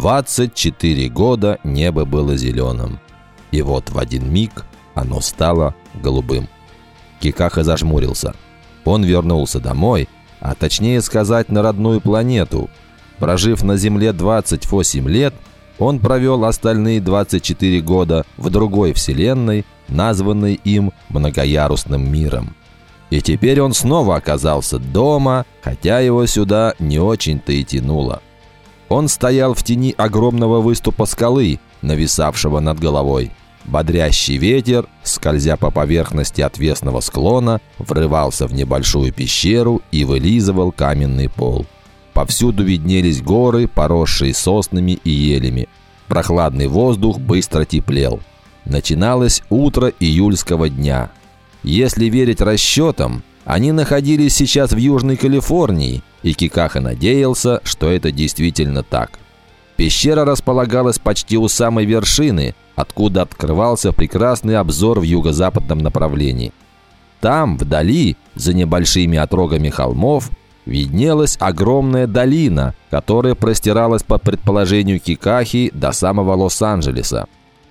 24 года небо было зеленым. И вот в один миг оно стало голубым. Кикаха зажмурился. Он вернулся домой, а точнее сказать, на родную планету. Прожив на Земле 28 лет, он провел остальные 24 года в другой вселенной, названной им многоярусным миром. И теперь он снова оказался дома, хотя его сюда не очень-то и тянуло. Он стоял в тени огромного выступа скалы, нависавшего над головой. Бодрящий ветер, скользя по поверхности отвесного склона, врывался в небольшую пещеру и вылизывал каменный пол. Повсюду виднелись горы, поросшие соснами и елями. Прохладный воздух быстро теплел. Начиналось утро июльского дня. Если верить расчетам, они находились сейчас в Южной Калифорнии, и Кикаха надеялся, что это действительно так. Пещера располагалась почти у самой вершины, откуда открывался прекрасный обзор в юго-западном направлении. Там, вдали, за небольшими отрогами холмов, виднелась огромная долина, которая простиралась по предположению Кикахи до самого Лос-Анджелеса.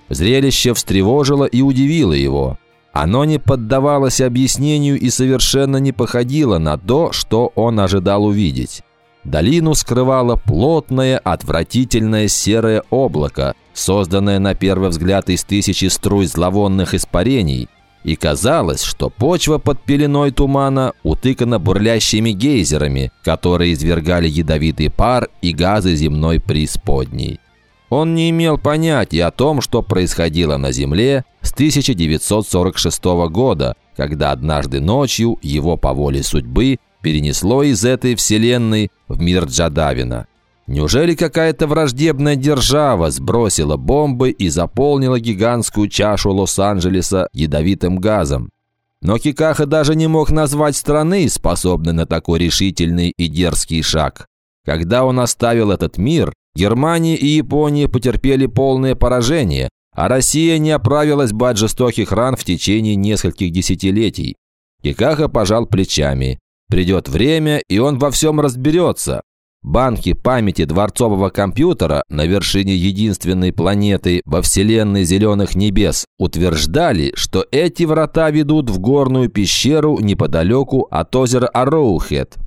Зрелище встревожило и удивило его – оно не поддавалось объяснению и совершенно не походило на то, что он ожидал увидеть. Долину скрывало плотное, отвратительное серое облако, созданное на первый взгляд из тысячи струй зловонных испарений, и казалось, что почва под пеленой тумана утыкана бурлящими гейзерами, которые извергали ядовитый пар и газы земной преисподней. Он не имел понятия о том, что происходило на Земле с 1946 года, когда однажды ночью его по воле судьбы перенесло из этой вселенной в мир Джадавина. Неужели какая-то враждебная держава сбросила бомбы и заполнила гигантскую чашу Лос-Анджелеса ядовитым газом? Но Кикаха даже не мог назвать страны, способной на такой решительный и дерзкий шаг. Когда он оставил этот мир, Германия и Япония потерпели полное поражение, а Россия не оправилась бы от жестоких ран в течение нескольких десятилетий. Кикаха пожал плечами. Придет время, и он во всем разберется. Банки памяти дворцового компьютера на вершине единственной планеты во вселенной зеленых небес утверждали, что эти врата ведут в горную пещеру неподалеку от озера Ароухед.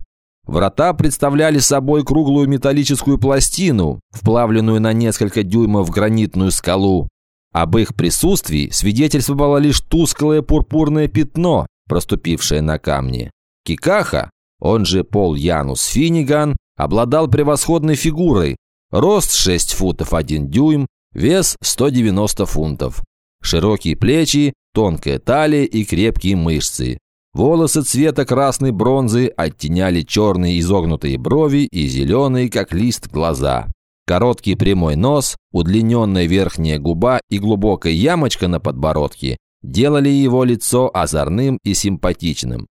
Врата представляли собой круглую металлическую пластину, вплавленную на несколько дюймов в гранитную скалу. Об их присутствии свидетельствовало лишь тусклое пурпурное пятно, проступившее на камне. Кикаха, он же Пол Янус Финиган, обладал превосходной фигурой. Рост 6 футов 1 дюйм, вес 190 фунтов. Широкие плечи, тонкая талия и крепкие мышцы. Волосы цвета красной бронзы оттеняли черные изогнутые брови и зеленые, как лист, глаза. Короткий прямой нос, удлиненная верхняя губа и глубокая ямочка на подбородке делали его лицо озорным и симпатичным.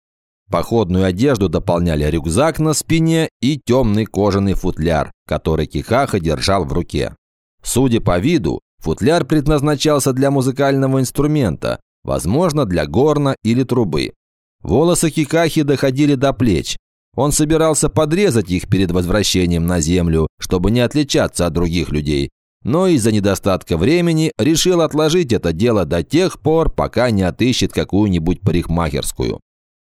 Походную одежду дополняли рюкзак на спине и темный кожаный футляр, который Кихаха держал в руке. Судя по виду, футляр предназначался для музыкального инструмента, возможно, для горна или трубы. Волосы Кикахи доходили до плеч. Он собирался подрезать их перед возвращением на землю, чтобы не отличаться от других людей, но из-за недостатка времени решил отложить это дело до тех пор, пока не отыщет какую-нибудь парикмахерскую.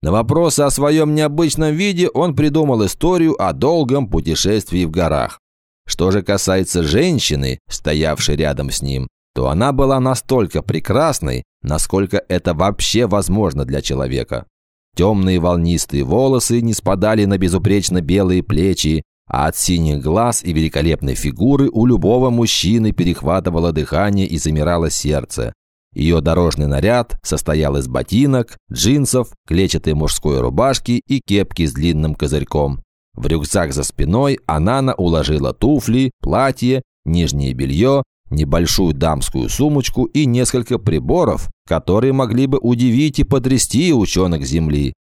На вопросы о своем необычном виде он придумал историю о долгом путешествии в горах. Что же касается женщины, стоявшей рядом с ним, то она была настолько прекрасной, насколько это вообще возможно для человека. Темные волнистые волосы не спадали на безупречно белые плечи, а от синих глаз и великолепной фигуры у любого мужчины перехватывало дыхание и замирало сердце. Ее дорожный наряд состоял из ботинок, джинсов, клетчатой мужской рубашки и кепки с длинным козырьком. В рюкзак за спиной Анана уложила туфли, платье, нижнее белье небольшую дамскую сумочку и несколько приборов, которые могли бы удивить и потрясти ученых Земли.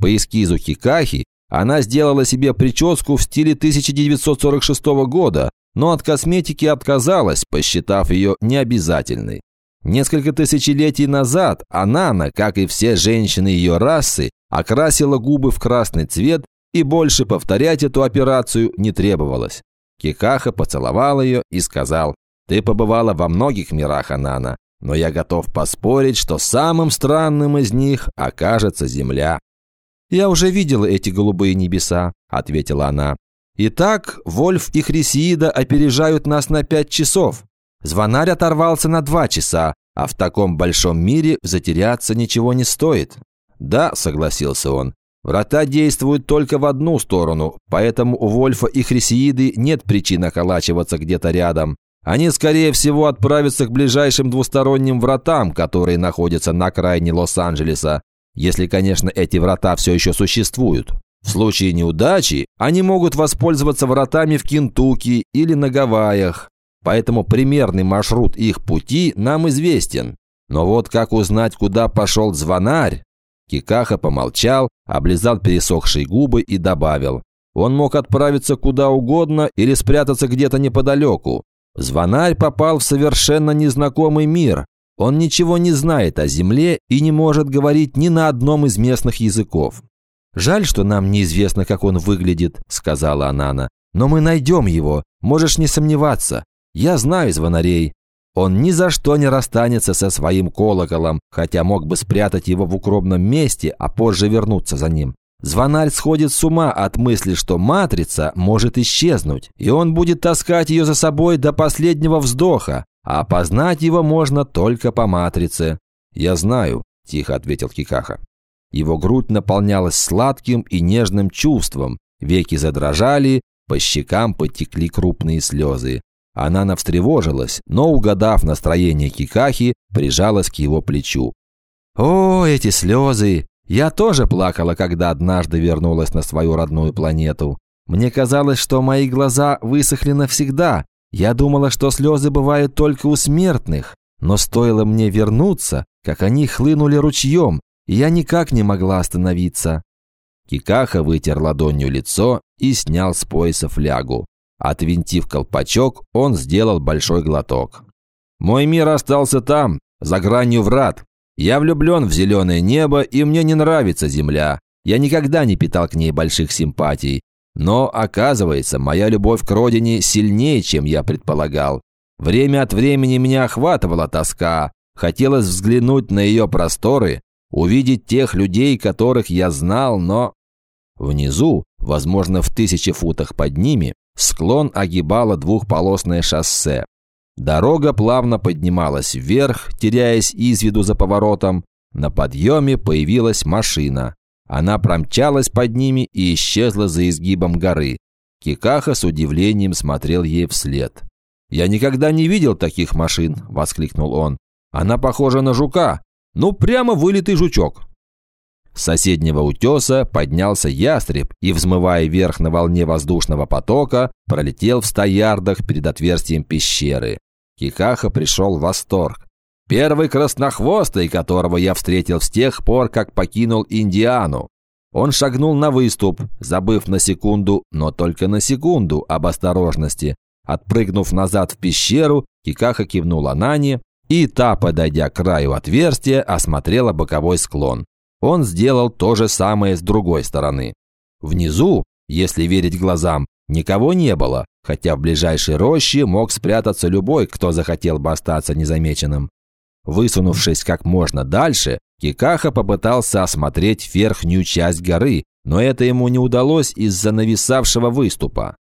По эскизу Хикахи она сделала себе прическу в стиле 1946 года, но от косметики отказалась, посчитав ее необязательной. Несколько тысячелетий назад Анана, как и все женщины ее расы, окрасила губы в красный цвет и больше повторять эту операцию не требовалось. Кикаха поцеловал ее и сказал, «Ты побывала во многих мирах, Анана, но я готов поспорить, что самым странным из них окажется Земля». «Я уже видела эти голубые небеса», – ответила она. «Итак, Вольф и Хрисиида опережают нас на пять часов. Звонарь оторвался на два часа, а в таком большом мире затеряться ничего не стоит». «Да», – согласился он, – «врата действуют только в одну сторону, поэтому у Вольфа и Хрисеиды нет причин околачиваться где-то рядом. Они, скорее всего, отправятся к ближайшим двусторонним вратам, которые находятся на окраине Лос-Анджелеса, если, конечно, эти врата все еще существуют. В случае неудачи они могут воспользоваться вратами в Кентукки или на Гавайях. Поэтому примерный маршрут их пути нам известен. Но вот как узнать, куда пошел звонарь? Кикаха помолчал, облизал пересохшие губы и добавил. Он мог отправиться куда угодно или спрятаться где-то неподалеку. Звонарь попал в совершенно незнакомый мир. Он ничего не знает о Земле и не может говорить ни на одном из местных языков. «Жаль, что нам неизвестно, как он выглядит», – сказала Анана. «Но мы найдем его, можешь не сомневаться. Я знаю звонарей. Он ни за что не расстанется со своим колоколом, хотя мог бы спрятать его в укромном месте, а позже вернуться за ним. Звонарь сходит с ума от мысли, что матрица может исчезнуть, и он будет таскать ее за собой до последнего вздоха, а опознать его можно только по матрице. «Я знаю», – тихо ответил Кикаха. Его грудь наполнялась сладким и нежным чувством, веки задрожали, по щекам потекли крупные слезы. Она навстревожилась, но, угадав настроение Кикахи, прижалась к его плечу. «О, эти слезы! Я тоже плакала, когда однажды вернулась на свою родную планету. Мне казалось, что мои глаза высохли навсегда. Я думала, что слезы бывают только у смертных. Но стоило мне вернуться, как они хлынули ручьем, и я никак не могла остановиться». Кикаха вытер ладонью лицо и снял с пояса флягу. Отвинтив колпачок, он сделал большой глоток. «Мой мир остался там, за гранью врат. Я влюблен в зеленое небо, и мне не нравится земля. Я никогда не питал к ней больших симпатий. Но, оказывается, моя любовь к родине сильнее, чем я предполагал. Время от времени меня охватывала тоска. Хотелось взглянуть на ее просторы, увидеть тех людей, которых я знал, но... Внизу, возможно, в тысячи футах под ними, Склон огибало двухполосное шоссе. Дорога плавно поднималась вверх, теряясь из виду за поворотом. На подъеме появилась машина. Она промчалась под ними и исчезла за изгибом горы. Кикаха с удивлением смотрел ей вслед. «Я никогда не видел таких машин!» – воскликнул он. «Она похожа на жука! Ну, прямо вылитый жучок!» С соседнего утеса поднялся ястреб и, взмывая вверх на волне воздушного потока, пролетел в ста ярдах перед отверстием пещеры. Кикаха пришел в восторг. Первый краснохвостый, которого я встретил с тех пор, как покинул Индиану. Он шагнул на выступ, забыв на секунду, но только на секунду, об осторожности. Отпрыгнув назад в пещеру, Кикаха кивнула Нане, и та, подойдя к краю отверстия, осмотрела боковой склон. Он сделал то же самое с другой стороны. Внизу, если верить глазам, никого не было, хотя в ближайшей роще мог спрятаться любой, кто захотел бы остаться незамеченным. Высунувшись как можно дальше, Кикаха попытался осмотреть верхнюю часть горы, но это ему не удалось из-за нависавшего выступа.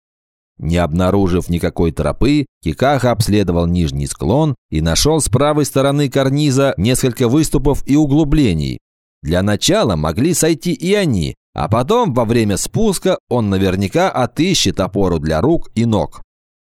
Не обнаружив никакой тропы, Кикаха обследовал нижний склон и нашел с правой стороны карниза несколько выступов и углублений, для начала могли сойти и они, а потом во время спуска он наверняка отыщет опору для рук и ног.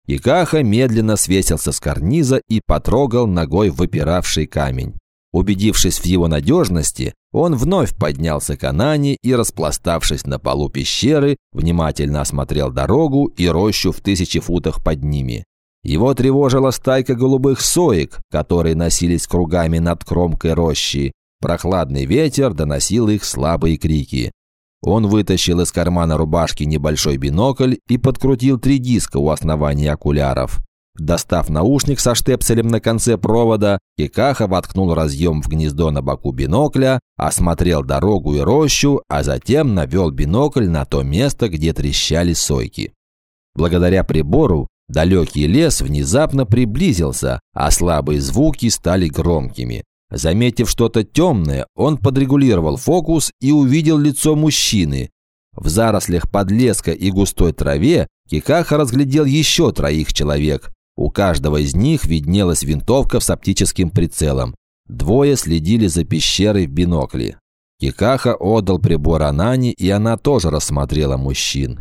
Икаха медленно свесился с карниза и потрогал ногой выпиравший камень. Убедившись в его надежности, он вновь поднялся к Анане и, распластавшись на полу пещеры, внимательно осмотрел дорогу и рощу в тысячи футах под ними. Его тревожила стайка голубых соек, которые носились кругами над кромкой рощи, Прохладный ветер доносил их слабые крики. Он вытащил из кармана рубашки небольшой бинокль и подкрутил три диска у основания окуляров. Достав наушник со штепселем на конце провода, Кикаха воткнул разъем в гнездо на боку бинокля, осмотрел дорогу и рощу, а затем навел бинокль на то место, где трещали сойки. Благодаря прибору далекий лес внезапно приблизился, а слабые звуки стали громкими. Заметив что-то темное, он подрегулировал фокус и увидел лицо мужчины. В зарослях подлеска и густой траве Кикаха разглядел еще троих человек. У каждого из них виднелась винтовка с оптическим прицелом. Двое следили за пещерой в бинокле. Кикаха отдал прибор Анане, и она тоже рассмотрела мужчин.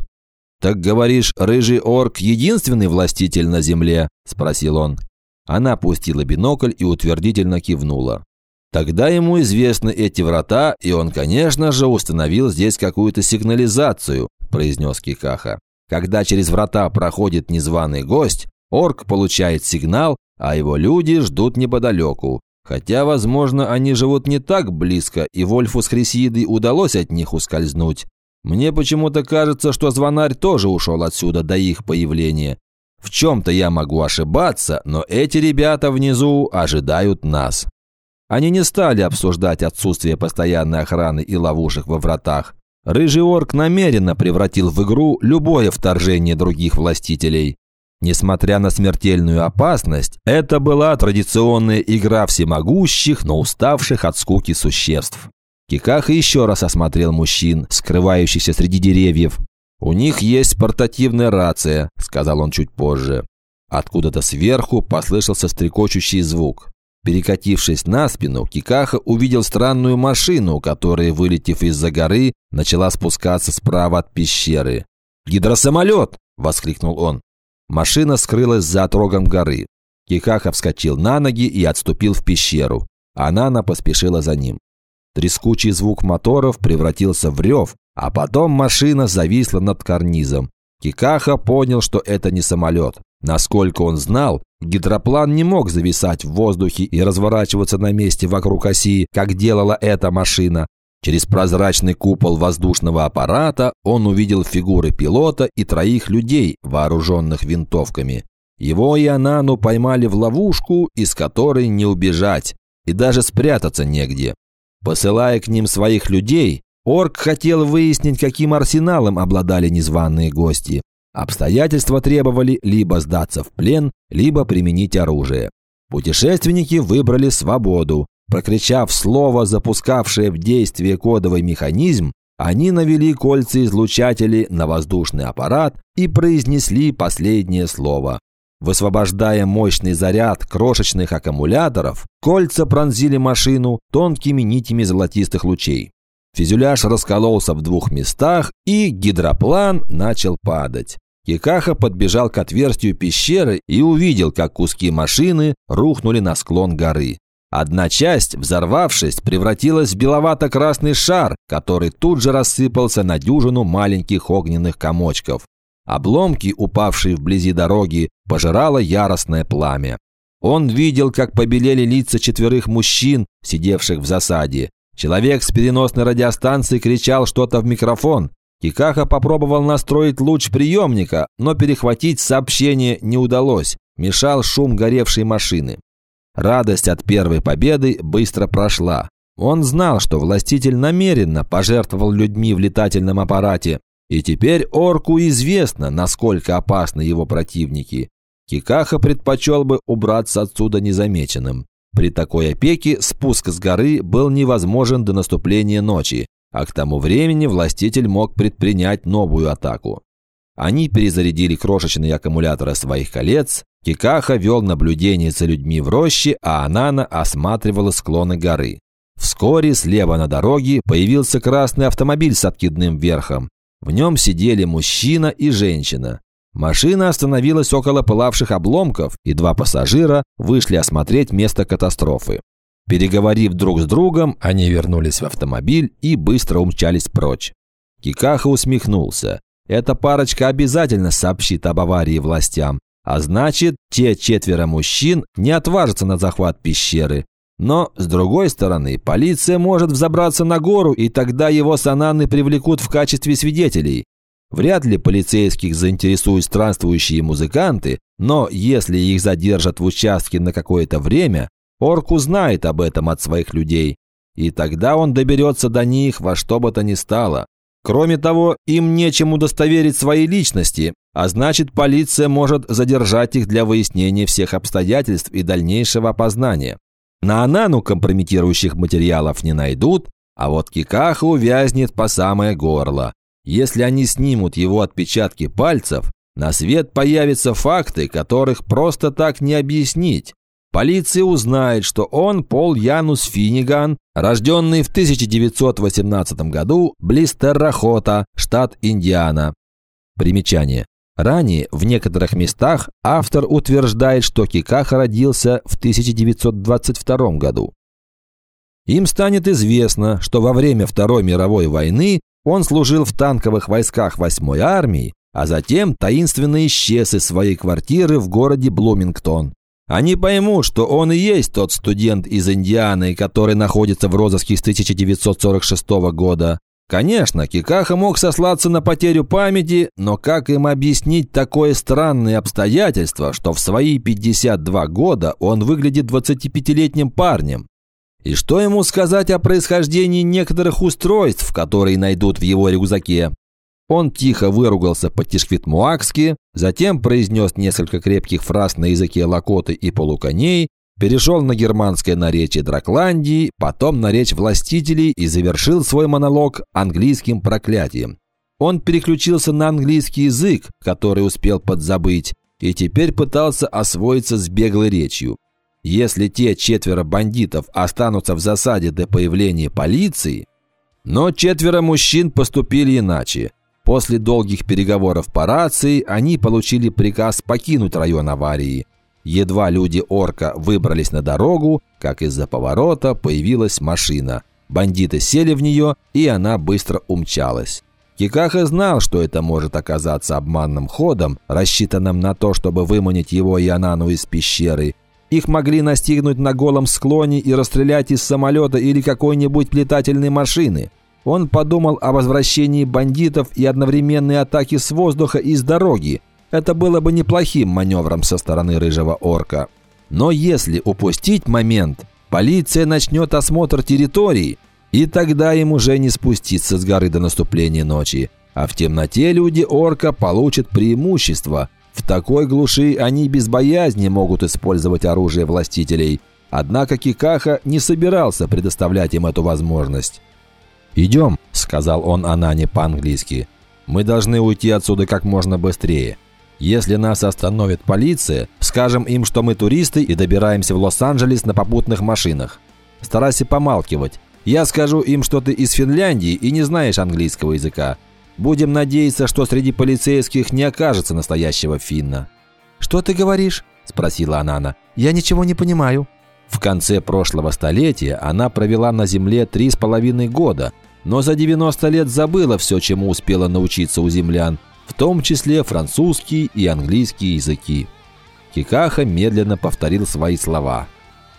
«Так говоришь, рыжий орк – единственный властитель на земле?» – спросил он. Она опустила бинокль и утвердительно кивнула. Тогда ему известны эти врата, и он, конечно же, установил здесь какую-то сигнализацию, произнес Кикаха. Когда через врата проходит незваный гость, орк получает сигнал, а его люди ждут неподалеку. Хотя, возможно, они живут не так близко, и Вольфу с Хрисидой удалось от них ускользнуть. Мне почему-то кажется, что звонарь тоже ушел отсюда до их появления. В чем-то я могу ошибаться, но эти ребята внизу ожидают нас. Они не стали обсуждать отсутствие постоянной охраны и ловушек во вратах. Рыжий орк намеренно превратил в игру любое вторжение других властителей. Несмотря на смертельную опасность, это была традиционная игра всемогущих, но уставших от скуки существ. Кикаха еще раз осмотрел мужчин, скрывающихся среди деревьев. «У них есть портативная рация», – сказал он чуть позже. Откуда-то сверху послышался стрекочущий звук. Перекатившись на спину, Кикаха увидел странную машину, которая, вылетев из-за горы, начала спускаться справа от пещеры. «Гидросамолет!» – воскликнул он. Машина скрылась за отрогом горы. Кикаха вскочил на ноги и отступил в пещеру. Анана поспешила за ним. Трескучий звук моторов превратился в рев, а потом машина зависла над карнизом. Кикаха понял, что это не самолет. Насколько он знал, гидроплан не мог зависать в воздухе и разворачиваться на месте вокруг оси, как делала эта машина. Через прозрачный купол воздушного аппарата он увидел фигуры пилота и троих людей, вооруженных винтовками. Его и Анану поймали в ловушку, из которой не убежать, и даже спрятаться негде. Посылая к ним своих людей, Орк хотел выяснить, каким арсеналом обладали незваные гости. Обстоятельства требовали либо сдаться в плен, либо применить оружие. Путешественники выбрали свободу, Прокричав слово, запускавшее в действие кодовый механизм, они навели кольца-излучатели на воздушный аппарат и произнесли последнее слово. Высвобождая мощный заряд крошечных аккумуляторов, кольца пронзили машину тонкими нитями золотистых лучей. Фюзеляж раскололся в двух местах, и гидроплан начал падать. Кикаха подбежал к отверстию пещеры и увидел, как куски машины рухнули на склон горы. Одна часть, взорвавшись, превратилась в беловато-красный шар, который тут же рассыпался на дюжину маленьких огненных комочков. Обломки, упавшие вблизи дороги, пожирало яростное пламя. Он видел, как побелели лица четверых мужчин, сидевших в засаде. Человек с переносной радиостанции кричал что-то в микрофон. Кикаха попробовал настроить луч приемника, но перехватить сообщение не удалось. Мешал шум горевшей машины. Радость от первой победы быстро прошла. Он знал, что властитель намеренно пожертвовал людьми в летательном аппарате, и теперь орку известно, насколько опасны его противники. Кикаха предпочел бы убраться отсюда незамеченным. При такой опеке спуск с горы был невозможен до наступления ночи, а к тому времени властитель мог предпринять новую атаку. Они перезарядили крошечные аккумуляторы своих колец, Кикаха вел наблюдение за людьми в роще, а Анана осматривала склоны горы. Вскоре слева на дороге появился красный автомобиль с откидным верхом. В нем сидели мужчина и женщина. Машина остановилась около пылавших обломков, и два пассажира вышли осмотреть место катастрофы. Переговорив друг с другом, они вернулись в автомобиль и быстро умчались прочь. Кикаха усмехнулся. Эта парочка обязательно сообщит об аварии властям, а значит, те четверо мужчин не отважатся на захват пещеры. Но, с другой стороны, полиция может взобраться на гору, и тогда его сананы привлекут в качестве свидетелей. Вряд ли полицейских заинтересуют странствующие музыканты, но если их задержат в участке на какое-то время, Орк узнает об этом от своих людей. И тогда он доберется до них во что бы то ни стало. Кроме того, им нечем удостоверить свои личности, а значит, полиция может задержать их для выяснения всех обстоятельств и дальнейшего опознания. На Анану компрометирующих материалов не найдут, а вот Кикаха увязнет по самое горло. Если они снимут его отпечатки пальцев, на свет появятся факты, которых просто так не объяснить. Полиция узнает, что он Пол Янус Финиган, рожденный в 1918 году близ Террахота, штат Индиана. Примечание. Ранее в некоторых местах автор утверждает, что Кикаха родился в 1922 году. Им станет известно, что во время Второй мировой войны он служил в танковых войсках 8-й армии, а затем таинственно исчез из своей квартиры в городе Блумингтон. Они поймут, что он и есть тот студент из Индианы, который находится в розыске с 1946 года. Конечно, Кикаха мог сослаться на потерю памяти, но как им объяснить такое странное обстоятельство, что в свои 52 года он выглядит 25-летним парнем? И что ему сказать о происхождении некоторых устройств, которые найдут в его рюкзаке? Он тихо выругался по-тишквитмуакски, затем произнес несколько крепких фраз на языке лакоты и полуконей, перешел на германское наречие Дракландии, потом на речь властителей и завершил свой монолог английским проклятием. Он переключился на английский язык, который успел подзабыть, и теперь пытался освоиться с беглой речью. Если те четверо бандитов останутся в засаде до появления полиции... Но четверо мужчин поступили иначе – После долгих переговоров по рации они получили приказ покинуть район аварии. Едва люди орка выбрались на дорогу, как из-за поворота появилась машина. Бандиты сели в нее, и она быстро умчалась. Кикаха знал, что это может оказаться обманным ходом, рассчитанным на то, чтобы выманить его и Анану из пещеры. Их могли настигнуть на голом склоне и расстрелять из самолета или какой-нибудь летательной машины – он подумал о возвращении бандитов и одновременной атаке с воздуха и с дороги. Это было бы неплохим маневром со стороны рыжего орка. Но если упустить момент, полиция начнет осмотр территории, и тогда им уже не спуститься с горы до наступления ночи. А в темноте люди орка получат преимущество. В такой глуши они без боязни могут использовать оружие властителей. Однако Кикаха не собирался предоставлять им эту возможность. «Идем», – сказал он Анане по-английски. «Мы должны уйти отсюда как можно быстрее. Если нас остановит полиция, скажем им, что мы туристы и добираемся в Лос-Анджелес на попутных машинах. Старайся помалкивать. Я скажу им, что ты из Финляндии и не знаешь английского языка. Будем надеяться, что среди полицейских не окажется настоящего финна». «Что ты говоришь?» – спросила Анана. «Я ничего не понимаю». В конце прошлого столетия она провела на Земле три с половиной года, но за 90 лет забыла все, чему успела научиться у землян, в том числе французский и английский языки. Кикаха медленно повторил свои слова.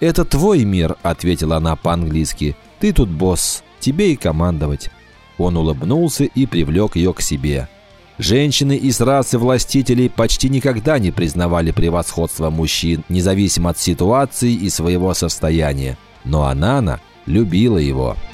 «Это твой мир», – ответила она по-английски. «Ты тут босс, тебе и командовать». Он улыбнулся и привлек ее к себе. Женщины из расы властителей почти никогда не признавали превосходство мужчин, независимо от ситуации и своего состояния. Но Анана любила его –